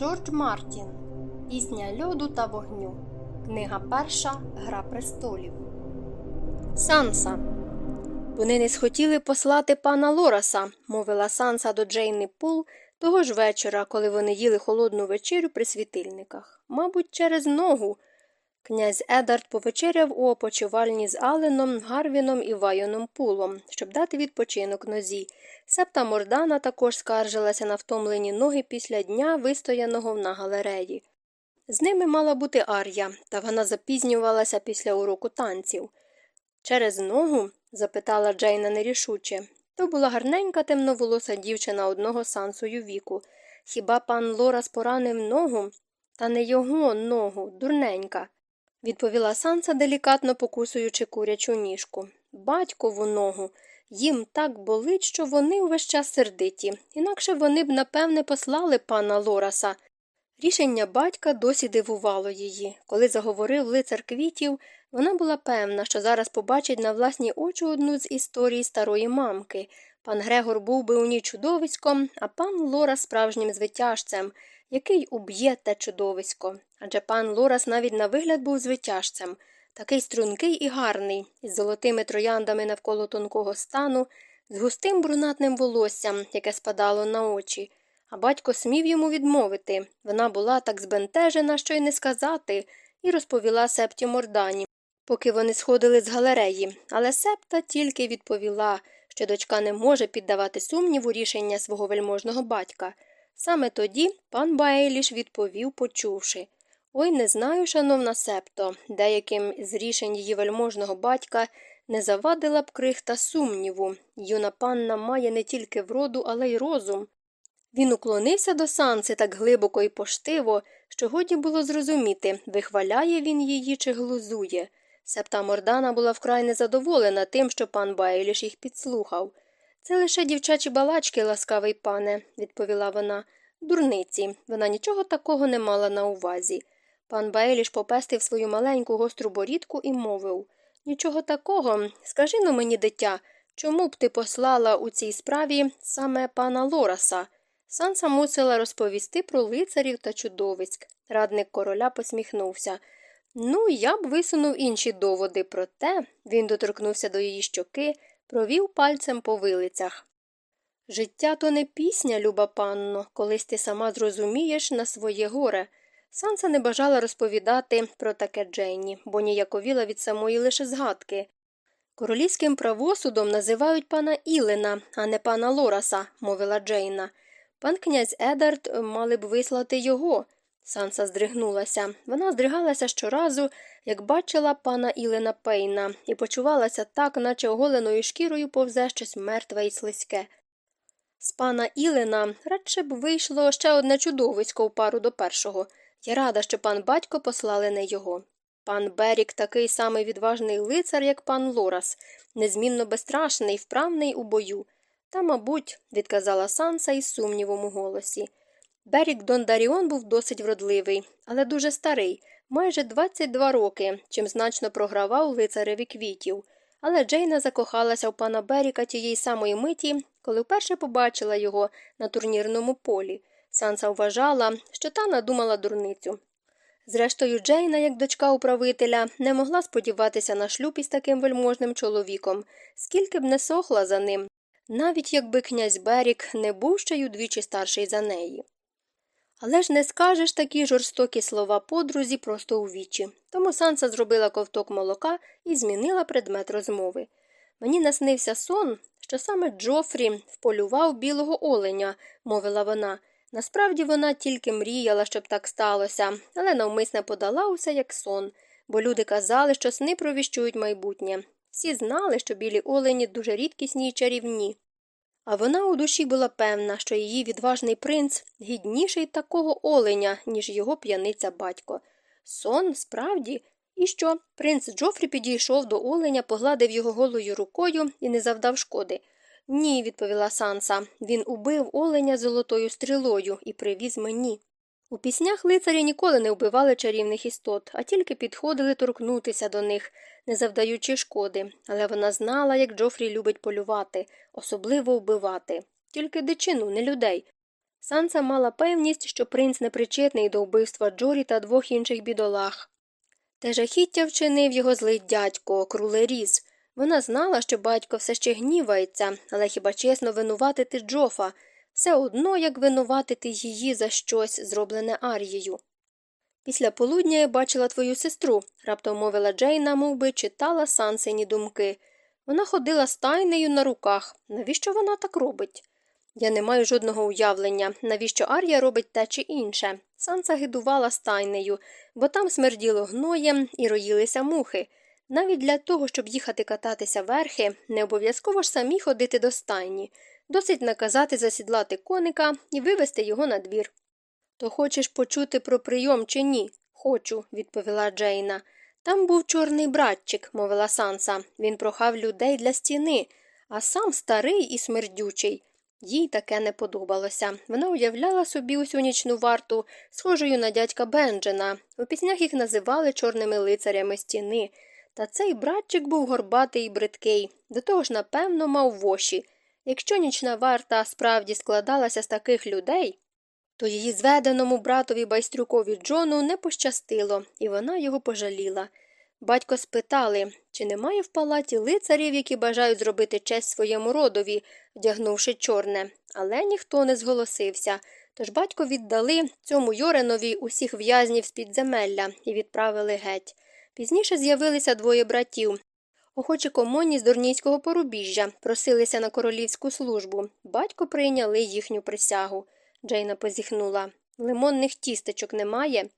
Джордж Мартін Пісня льоду та вогню. Книга перша Гра престолів. Санса. Вони не схотіли послати пана Лораса, мовила Санса до Джейни Пул того ж вечора, коли вони їли холодну вечерю при світильниках. Мабуть, через ногу. Князь Едард повечеряв у опочивальні з Аленом, Гарвіном і Вайоном Пулом, щоб дати відпочинок нозі. Септа Мордана також скаржилася на втомлені ноги після дня, вистояного на галереї. З ними мала бути Ар'я, та вона запізнювалася після уроку танців. Через ногу? запитала Джейна нерішуче. То була гарненька темноволоса дівчина одного сансою віку. Хіба пан Лорас поранив ногу? Та не його ногу, дурненька, відповіла Санса, делікатно покусуючи курячу ніжку. Батькову ногу. Їм так болить, що вони увесь час сердиті, інакше вони б, напевне, послали пана Лораса. Рішення батька досі дивувало її. Коли заговорив лицар квітів, вона була певна, що зараз побачить на власні очі одну з історій старої мамки. Пан Грегор був би у ній чудовиськом, а пан Лора справжнім звитяжцем, який уб'є те чудовисько. Адже пан Лорас навіть на вигляд був звитяжцем такий стрункий і гарний, із золотими трояндами навколо тонкого стану, з густим брунатним волоссям, яке спадало на очі. А батько смів йому відмовити. Вона була так збентежена, що й не сказати, і розповіла септі Мордані, поки вони сходили з галереї. Але септа тільки відповіла, що дочка не може піддавати сумніву рішення свого вельможного батька. Саме тоді пан Баеліш відповів, почувши Ой, не знаю, шановна септо, деяким з рішень її вельможного батька не завадила б крихта сумніву. Юна панна має не тільки вроду, але й розум. Він уклонився до санси так глибоко і поштиво, що годі було зрозуміти, вихваляє він її чи глузує. Септа Мордана була вкрай незадоволена тим, що пан Байліш їх підслухав. Це лише дівчачі балачки, ласкавий пане, відповіла вона. Дурниці, вона нічого такого не мала на увазі. Пан Бейліш попестив свою маленьку гостру борідку і мовив Нічого такого. Скажи но мені, дитя, чому б ти послала у цій справі саме пана Лораса? Санса мусила розповісти про лицарів та чудовиськ. Радник короля посміхнувся. Ну, я б висунув інші доводи, проте він доторкнувся до її щоки, провів пальцем по вилицях. Життя то не пісня, люба панно, колись ти сама зрозумієш на своє горе. Санса не бажала розповідати про таке Дженні, бо ніяковіла від самої лише згадки. Королівським правосудом називають пана Ілена, а не пана Лораса, мовила Джейна. Пан князь Едард мали б вислати його. Санса здригнулася. Вона здригалася щоразу, як бачила пана Ілена Пейна, і почувалася так, наче оголеною шкірою повзе щось мертве і слизьке. З пана Ілена радше б вийшло ще одне чудовисько у пару до першого. Я рада, що пан батько послали не його. Пан Берік такий самий відважний лицар, як пан Лорас, незмінно безстрашний, вправний у бою. Та, мабуть, відказала Санса із сумнівом у голосі. Берік Дондаріон був досить вродливий, але дуже старий, майже 22 роки, чим значно програвав лицареві квітів. Але Джейна закохалася в пана Беріка тієї самої миті, коли вперше побачила його на турнірному полі. Санса вважала, що та надумала дурницю. Зрештою, Джейна, як дочка управителя, не могла сподіватися на шлюб із таким вельможним чоловіком, скільки б не сохла за ним, навіть якби князь Берік не був ще й удвічі старший за неї. Але ж не скажеш такі жорстокі слова подрузі просто у вічі. Тому Санса зробила ковток молока і змінила предмет розмови. Мені наснився сон, що саме Джофрі вполював білого оленя, мовила вона. Насправді вона тільки мріяла, щоб так сталося, але навмисне подала усе як сон, бо люди казали, що сни провіщують майбутнє. Всі знали, що білі олені дуже рідкісні й чарівні. А вона у душі була певна, що її відважний принц гідніший такого оленя, ніж його п'яниця батько. Сон, справді, і що? Принц Джофрі підійшов до оленя, погладив його голою рукою і не завдав шкоди. Ні, відповіла Санса. Він убив оленя золотою стрілою і привіз мені. У піснях лицарі ніколи не вбивали чарівних істот, а тільки підходили торкнутися до них, не завдаючи шкоди, але вона знала, як Джофрі любить полювати, особливо вбивати. Тільки дичину, не людей. Санса мала певність, що принц непричетний до вбивства Джорі та двох інших бідолах. Те жахіття вчинив його злий дядько, крулеріз. Вона знала, що батько все ще гнівається, але хіба чесно винуватити Джофа, все одно як винуватити її за щось, зроблене Арією. Після полудня я бачила твою сестру, раптом мовила Джейна, мов би читала Сансині думки. Вона ходила з тайнею на руках. Навіщо вона так робить? Я не маю жодного уявлення, навіщо Ар'я робить те чи інше. Санса гидувала стайнею, бо там смерділо гноєм і роїлися мухи. Навіть для того, щоб їхати кататися верхи, не обов'язково ж самі ходити до стайні. Досить наказати засідлати коника і вивести його на двір. То хочеш почути про прийом чи ні? Хочу, відповіла Джейна. Там був чорний братчик, мовила Санса. Він прохав людей для стіни, а сам старий і смердючий. Їй таке не подобалося. Вона уявляла собі усю нічну варту, схожою на дядька Бенджена. У піснях їх називали чорними лицарями стіни. Та цей братчик був горбатий і бридкий, до того ж, напевно, мав воші. Якщо нічна варта справді складалася з таких людей, то її зведеному братові байстрюкові Джону не пощастило, і вона його пожаліла. Батько спитали, чи немає в палаті лицарів, які бажають зробити честь своєму родові, вдягнувши чорне, але ніхто не зголосився. Тож батько віддали цьому Йоренові усіх в'язнів з підземелля і відправили геть. Пізніше з'явилися двоє братів. Охочі комоні з Дурнійського порубіжжя просилися на королівську службу. Батько прийняли їхню присягу. Джейна позіхнула. Лимонних тістечок немає.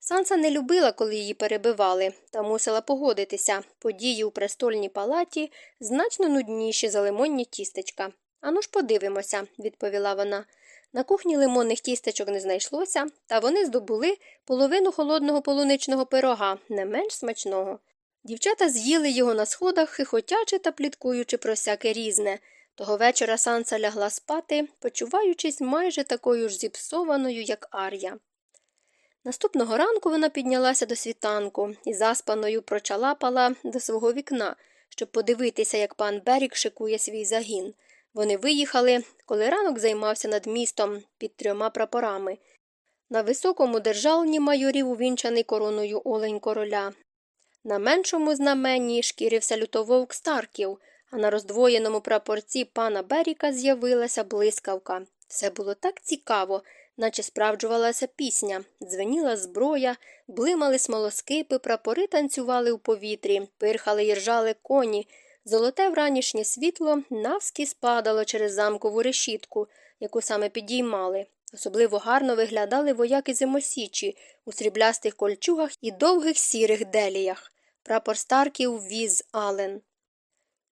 Санса не любила, коли її перебивали, та мусила погодитися. Події у престольній палаті значно нудніші за лимонні тістечка. Ану ж подивимося, відповіла вона. На кухні лимонних тістечок не знайшлося, та вони здобули половину холодного полуничного пирога, не менш смачного. Дівчата з'їли його на сходах, хихотячи та пліткуючи про всяке різне. Того вечора Санса лягла спати, почуваючись майже такою ж зіпсованою, як Ар'я. Наступного ранку вона піднялася до світанку і заспаною прочалапала до свого вікна, щоб подивитися, як пан Берік шикує свій загін. Вони виїхали, коли ранок займався над містом під трьома прапорами. На високому державні майорів увінчаний короною олень короля. На меншому знаменні шкірився лютововк Старків, а на роздвоєному прапорці пана Беріка з'явилася блискавка. Все було так цікаво, наче справджувалася пісня, дзвеніла зброя, блимали смолоскипи, прапори танцювали у повітрі, пирхали і ржали коні. Золоте вранішнє світло навські спадало через замкову решітку, яку саме підіймали. Особливо гарно виглядали вояки зимосічі у сріблястих кольчугах і довгих сірих деліях. Прапор Старків віз Ален.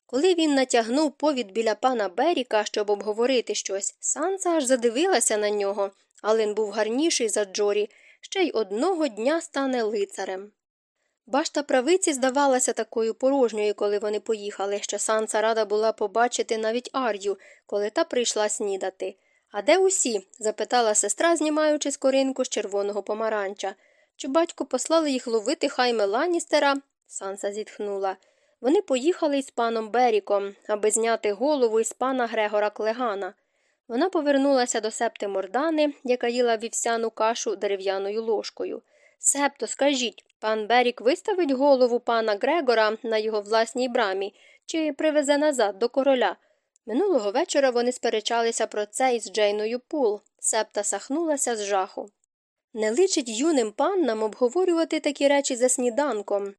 Коли він натягнув повід біля пана Беріка, щоб обговорити щось, Санса аж задивилася на нього. Ален був гарніший за Джорі, ще й одного дня стане лицарем. Башта правиці здавалася такою порожньою, коли вони поїхали, що Санса рада була побачити навіть Ар'ю, коли та прийшла снідати. А де усі? запитала сестра, знімаючи скоринку з червоного помаранча. Чи батько послали їх ловити хайме Ланістера? Санса зітхнула. Вони поїхали із паном Беріком, аби зняти голову із пана Грегора Клегана. Вона повернулася до септи мордани, яка їла вівсяну кашу дерев'яною ложкою. Септо, скажіть, пан Берік виставить голову пана Грегора на його власній брамі чи привезе назад до короля. Минулого вечора вони сперечалися про це із Джейною Пул. Септа сахнулася з жаху. Не личить юним паннам обговорювати такі речі за сніданком.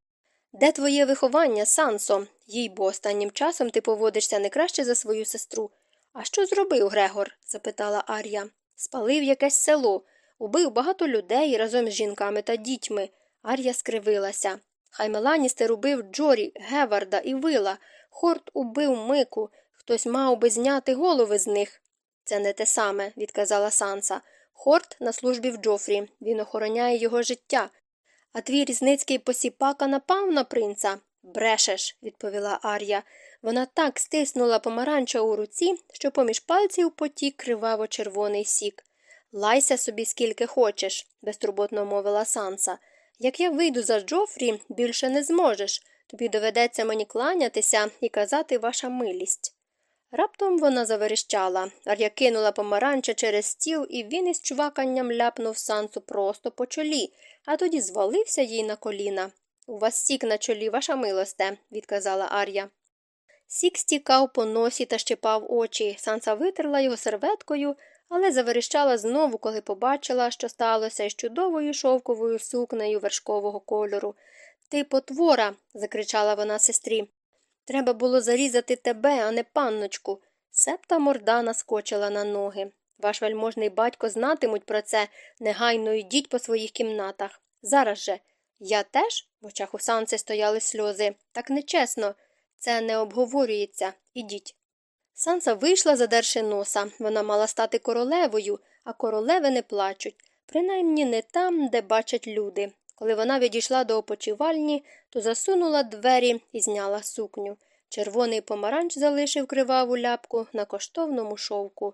Де твоє виховання, Сансо? Їй бо останнім часом ти поводишся не краще за свою сестру. А що зробив Грегор? запитала Ар'я. Спалив якесь село, убив багато людей разом з жінками та дітьми. Ар'я скривилася. Хай Меланістер убив Джорі, Геварда і Вила. Хорт убив Мику. Хтось мав би зняти голови з них. Це не те саме, відказала Санса. Хорт на службі в Джофрі. Він охороняє його життя. А твій різницький посіпака напав на принца? Брешеш, відповіла Ар'я. Вона так стиснула помаранча у руці, що поміж пальців потік криваво червоний сік. Лайся собі скільки хочеш, безтурботно мовила Санса. Як я вийду за Джофрі, більше не зможеш. Тобі доведеться мені кланятися і казати ваша милість. Раптом вона заверещала. Ар'я кинула помаранча через стіл, і він із чуваканням ляпнув сансу просто по чолі, а тоді звалився їй на коліна. У вас сік на чолі, ваша милосте, відказала Ар'я. Сік стікав по носі та щепав очі. Санса витерла його серветкою, але заверещала знову, коли побачила, що сталося із чудовою шовковою сукнею вершкового кольору. Ти потвора. закричала вона сестрі. Треба було зарізати тебе, а не панночку. Септа мордана скочила на ноги. Ваш вельможний батько знатимуть про це, негайно йдіть по своїх кімнатах. Зараз же. Я теж? В очах у санці стояли сльози. Так нечесно. Це не обговорюється. Ідіть. Санса вийшла, задерши носа. Вона мала стати королевою, а королеви не плачуть, принаймні не там, де бачать люди. Коли вона відійшла до опочивальні, то засунула двері і зняла сукню. Червоний помаранч залишив криваву ляпку на коштовному шовку.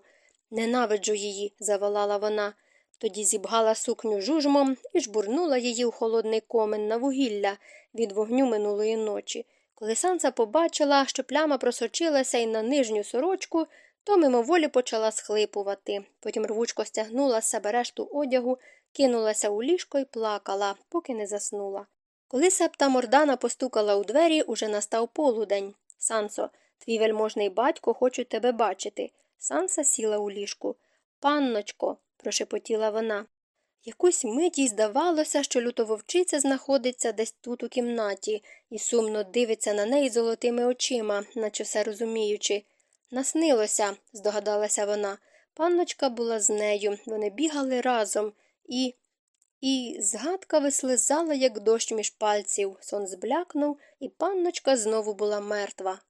Ненавиджу її, заволала вона. Тоді зібгала сукню жужмом і жбурнула її у холодний комен на вугілля від вогню минулої ночі. Коли Санса побачила, що пляма просочилася й на нижню сорочку, то мимоволі почала схлипувати. Потім рвучко стягнула з себе решту одягу, кинулася у ліжко і плакала, поки не заснула. Коли септа мордана постукала у двері, уже настав полудень. Сансо, твій вельможний батько хочуть тебе бачити. Санса сіла у ліжку. Панночко, прошепотіла вона. Якусь мить їй здавалося, що лютововчиця знаходиться десь тут у кімнаті і сумно дивиться на неї золотими очима, наче все розуміючи. Наснилося, здогадалася вона. Панночка була з нею, вони бігали разом, і. І згадка вислизала, як дощ між пальців. Сон зблякнув, і панночка знову була мертва.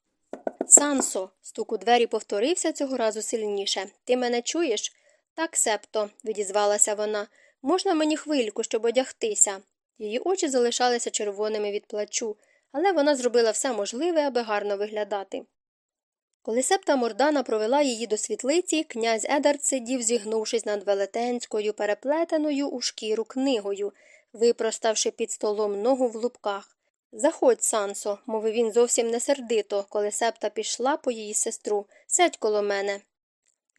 Сансо, стук у двері повторився цього разу сильніше. Ти мене чуєш? Так, септо, відізвалася вона. Можна мені хвильку, щоб одягтися? Її очі залишалися червоними від плачу, але вона зробила все можливе, аби гарно виглядати. Коли септа Мордана провела її до світлиці, князь Едард сидів, зігнувшись над велетенською, переплетеною у шкіру книгою, випроставши під столом ногу в лупках. Заходь, Сансо, мовив він зовсім не сердито, коли септа пішла по її сестру. Сядь коло мене.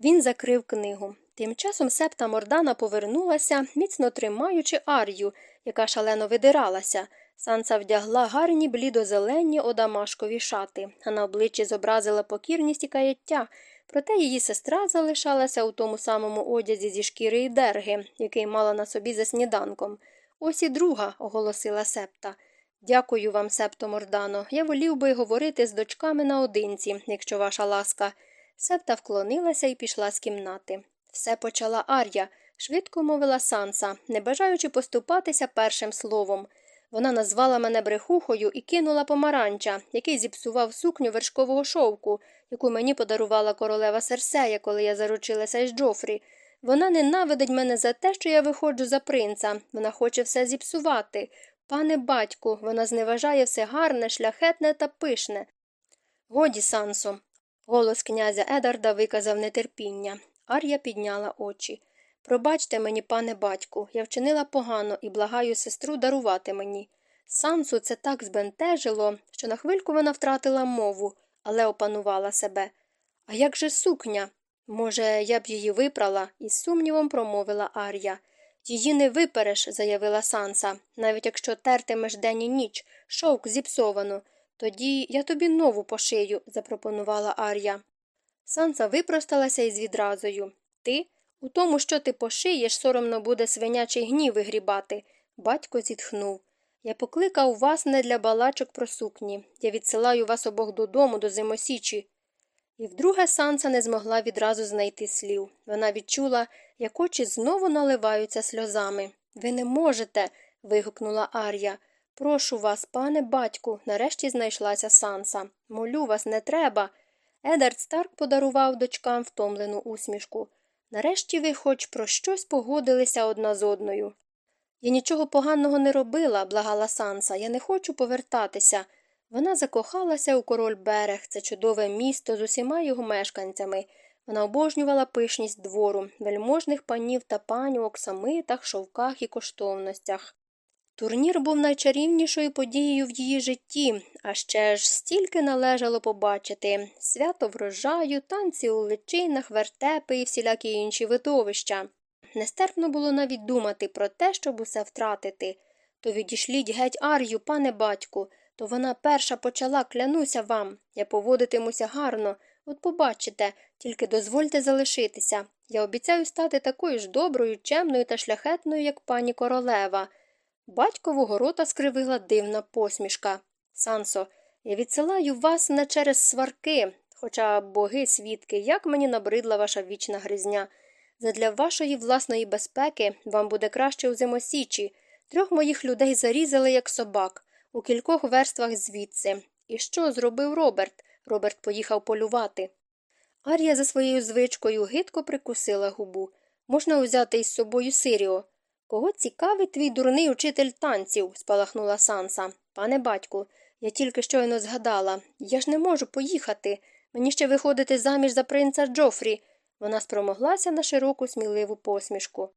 Він закрив книгу. Тим часом септа Мордана повернулася, міцно тримаючи ар'ю, яка шалено видиралася. Санса вдягла гарні блідо-зелені одамашкові шати, а на обличчі зобразила покірність і каяття, проте її сестра залишалася у тому самому одязі зі шкіри і дерги, який мала на собі за сніданком. Ось і друга, оголосила септа. Дякую вам, септо Мордано. Я волів би говорити з дочками наодинці, якщо ваша ласка. Септа вклонилася і пішла з кімнати. Все почала Ар'я, швидко мовила Санса, не бажаючи поступатися першим словом. Вона назвала мене брехухою і кинула помаранча, який зіпсував сукню вершкового шовку, яку мені подарувала королева Серсея, коли я заручилася із Джофрі. Вона ненавидить мене за те, що я виходжу за принца. Вона хоче все зіпсувати. Пане батьку, вона зневажає все гарне, шляхетне та пишне. Годі, Сансо. Голос князя Едарда виказав нетерпіння. Ар'я підняла очі. Пробачте мені, пане батьку, я вчинила погано і благаю сестру дарувати мені. Сансу це так збентежило, що на хвильку вона втратила мову, але опанувала себе. А як же сукня? Може, я б її випрала, із сумнівом промовила Ар'я. Її не випереш, заявила Санса, навіть якщо тертимеш день і ніч, шовк зіпсовано. Тоді я тобі нову пошию, запропонувала Ар'я. Санса випросталася із відразою. Ти? У тому, що ти пошиєш, соромно буде свинячий гнів вигрібати. Батько зітхнув. Я покликав вас не для балачок про сукні. Я відсилаю вас обох додому, до зимосічі. І вдруге Санса не змогла відразу знайти слів. Вона відчула, як очі знову наливаються сльозами. Ви не можете. вигукнула Ар'я. Прошу вас, пане батьку, нарешті знайшлася Санса. Молю вас, не треба. Едард Старк подарував дочкам втомлену усмішку. Нарешті ви хоч про щось погодилися одна з одною. Я нічого поганого не робила, благала Санса, я не хочу повертатися. Вона закохалася у король берег, це чудове місто з усіма його мешканцями. Вона обожнювала пишність двору, вельможних панів та паню, оксамитах, шовках і коштовностях. Турнір був найчарівнішою подією в її житті, а ще ж стільки належало побачити свято врожаю, танці у личинах, вертепи і всілякі інші видовища. Нестерпно було навіть думати про те, щоб усе втратити. То відійшліть геть Ар'ю, пане батьку, то вона перша почала, клянуся вам. Я поводитимуся гарно. От побачите, тільки дозвольте залишитися. Я обіцяю стати такою ж доброю, чемною та шляхетною, як пані королева. Батькового рота скривила дивна посмішка. Сансо, я відсилаю вас не через сварки, хоча боги свідки, як мені набридла ваша вічна гризня. Задля вашої власної безпеки вам буде краще у зимосічі. Трьох моїх людей зарізали, як собак, у кількох верствах звідси. І що зробив Роберт? Роберт поїхав полювати. Арія за своєю звичкою гидко прикусила губу. Можна узяти із собою Сиріо. Кого цікавить твій дурний учитель танців? спалахнула Санса. Пане батьку, я тільки щойно згадала. Я ж не можу поїхати. Мені ще виходити заміж за принца Джофрі. Вона спромоглася на широку сміливу посмішку.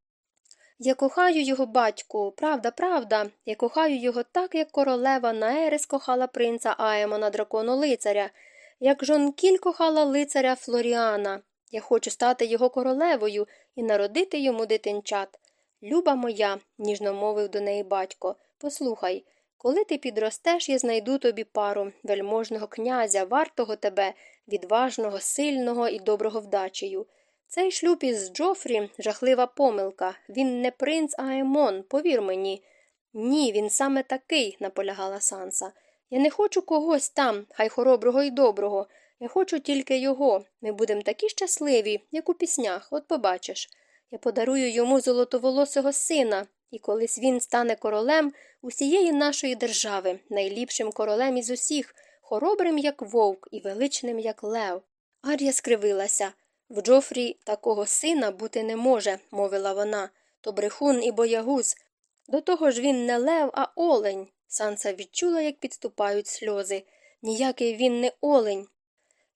Я кохаю його батьку, правда, правда. Я кохаю його так, як королева Наерес кохала принца Аемона дракону лицаря, як жонкіль кохала лицаря Флоріана. Я хочу стати його королевою і народити йому дитинчат. Люба моя, ніжно мовив до неї батько, послухай, коли ти підростеш, я знайду тобі пару вельможного князя, вартого тебе, відважного, сильного і доброго вдачею. Цей шлюб із Джофрі жахлива помилка. Він не принц, а Емон, повір мені. Ні, він саме такий, наполягала Санса. Я не хочу когось там, хай хороброго і доброго. Я хочу тільки його. Ми будемо такі щасливі, як у піснях, от побачиш. Я подарую йому золотоволосого сина, і колись він стане королем усієї нашої держави, найліпшим королем із усіх, хоробрим, як вовк, і величним, як лев. Ар'я скривилася. В Джофрі такого сина бути не може, мовила вона, то брехун і боягуз. До того ж він не лев, а олень. Санса відчула, як підступають сльози. Ніякий він не олень.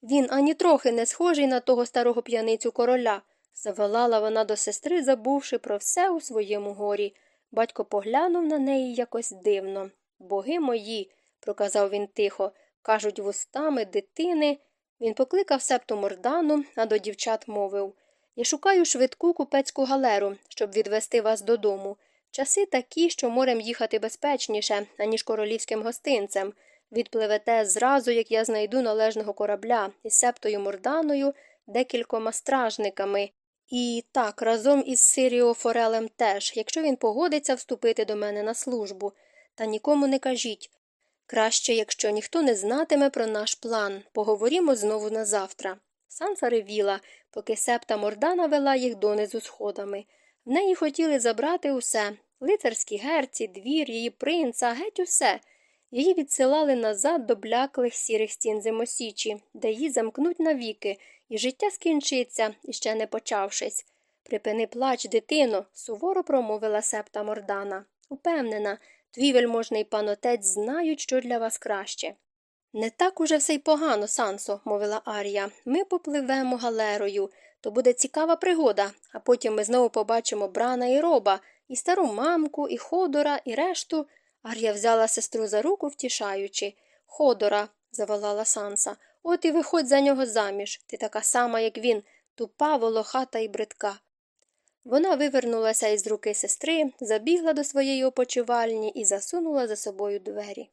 Він ані трохи не схожий на того старого п'яницю короля. Заволала вона до сестри, забувши про все у своєму горі. Батько поглянув на неї якось дивно. Боги мої, проказав він тихо, кажуть вустами дитини. Він покликав септу мордану, а до дівчат мовив Я шукаю швидку купецьку галеру, щоб відвести вас додому. Часи такі, що морем їхати безпечніше, аніж королівським гостинцем. Відпливете зразу, як я знайду належного корабля із септою морданою, декількома стражниками. І так, разом із Сиріо Форелем теж, якщо він погодиться вступити до мене на службу. Та нікому не кажіть. Краще, якщо ніхто не знатиме про наш план, поговоримо знову на завтра. Санса ревіла, поки септа Мордана вела їх донизу сходами. В неї хотіли забрати усе лицарські герці, двір, її принца, геть усе. Її відсилали назад до бляклих сірих стін зимосічі, де її замкнуть навіки, і життя скінчиться, іще не почавшись. Припини плач, дитино, суворо промовила септа Мордана. Упевнена, твій вельможний панотець знають, що для вас краще. Не так уже все й погано, Сансо, мовила Арія. Ми попливемо галерою. То буде цікава пригода, а потім ми знову побачимо брана і роба, і стару мамку, і ходора, і решту. Ар'я взяла сестру за руку, втішаючи. Ходора, заволала Санса, от і виходь за нього заміж. Ти така сама, як він, тупа, волохата і бридка. Вона вивернулася із руки сестри, забігла до своєї опочивальні і засунула за собою двері.